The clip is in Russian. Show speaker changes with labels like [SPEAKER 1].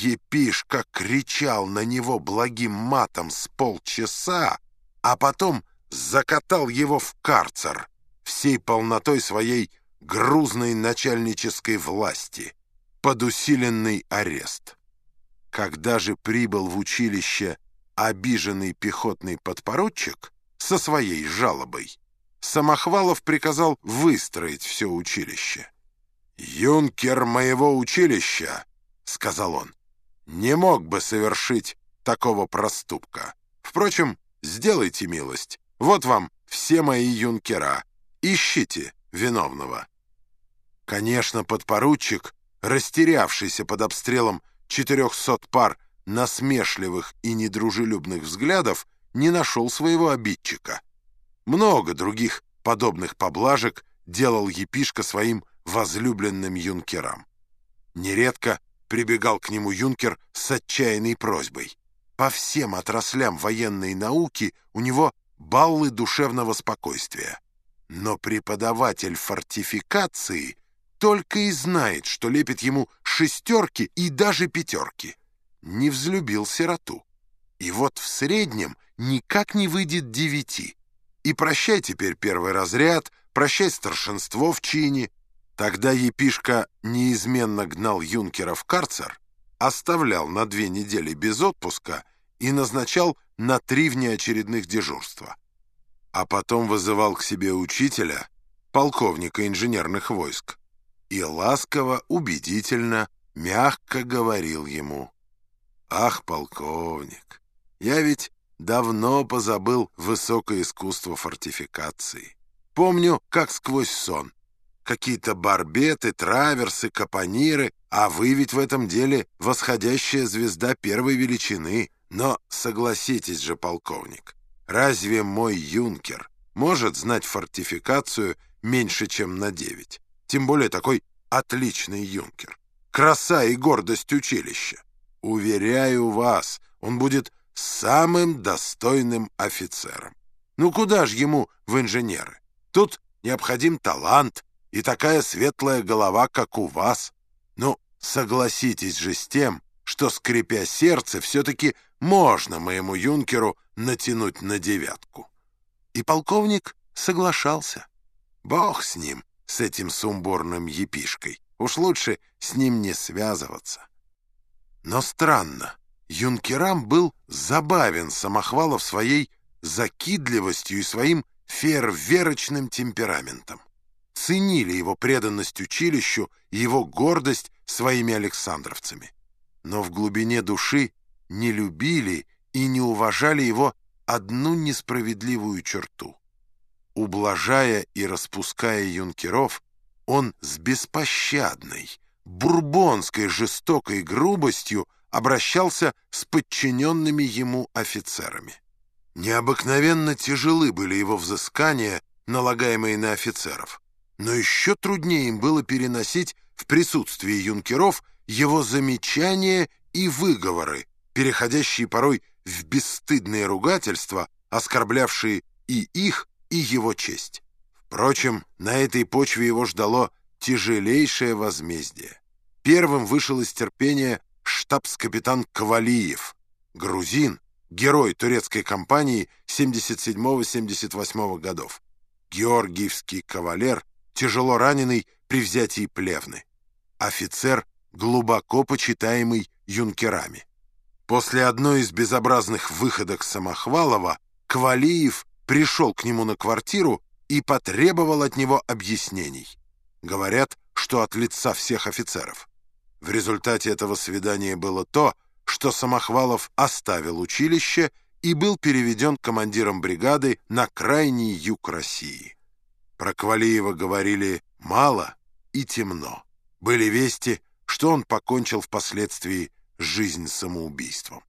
[SPEAKER 1] Епишка кричал на него благим матом с полчаса, а потом закатал его в карцер всей полнотой своей грузной начальнической власти под усиленный арест. Когда же прибыл в училище обиженный пехотный подпоручик со своей жалобой, Самохвалов приказал выстроить все училище. «Юнкер моего училища», — сказал он, — «не мог бы совершить такого проступка. Впрочем, сделайте милость. Вот вам все мои юнкера. Ищите виновного». Конечно, подпоручик, растерявшийся под обстрелом 400 пар насмешливых и недружелюбных взглядов, не нашел своего обидчика. Много других подобных поблажек делал епишка своим возлюбленным юнкерам. Нередко прибегал к нему юнкер с отчаянной просьбой. По всем отраслям военной науки у него баллы душевного спокойствия. Но преподаватель фортификации только и знает, что лепит ему шестерки и даже пятерки. Не взлюбил сироту. И вот в среднем никак не выйдет девяти. И прощай теперь первый разряд, прощай старшинство в чине. Тогда епишка неизменно гнал юнкера в карцер, оставлял на две недели без отпуска и назначал на три внеочередных дежурства. А потом вызывал к себе учителя, полковника инженерных войск, и ласково, убедительно, мягко говорил ему, «Ах, полковник, я ведь давно позабыл высокое искусство фортификации. Помню, как сквозь сон. Какие-то барбеты, траверсы, капониры, а вы ведь в этом деле восходящая звезда первой величины. Но согласитесь же, полковник, разве мой юнкер может знать фортификацию меньше, чем на девять? Тем более такой отличный юнкер. Краса и гордость училища. Уверяю вас, он будет самым достойным офицером. Ну куда ж ему в инженеры? Тут необходим талант и такая светлая голова, как у вас. Ну, согласитесь же с тем, что, скрипя сердце, все-таки можно моему юнкеру натянуть на девятку. И полковник соглашался. Бог с ним, с этим сумбурным епишкой. Уж лучше с ним не связываться. Но странно, юнкерам был забавен Самохвалов своей закидливостью и своим фейерверочным темпераментом. Ценили его преданность училищу и его гордость своими александровцами. Но в глубине души не любили и не уважали его одну несправедливую черту. Ублажая и распуская юнкеров, он с беспощадной, бурбонской жестокой грубостью обращался с подчиненными ему офицерами. Необыкновенно тяжелы были его взыскания, налагаемые на офицеров, но еще труднее им было переносить в присутствии юнкеров его замечания и выговоры, переходящие порой в бесстыдные ругательства, оскорблявшие и их, и его честь. Впрочем, на этой почве его ждало тяжелейшее возмездие. Первым вышел из терпения штабс-капитан Кавалиев, грузин, герой турецкой кампании 77-78 годов, георгиевский кавалер, тяжело раненый при взятии Плевны, офицер, глубоко почитаемый юнкерами. После одной из безобразных выходок Самохвалова Квалиев пришел к нему на квартиру и потребовал от него объяснений. Говорят, что от лица всех офицеров. В результате этого свидания было то, что Самохвалов оставил училище и был переведен командиром бригады на крайний юг России. Про Квалиева говорили мало и темно. Были вести, что он покончил впоследствии жизнь самоубийством.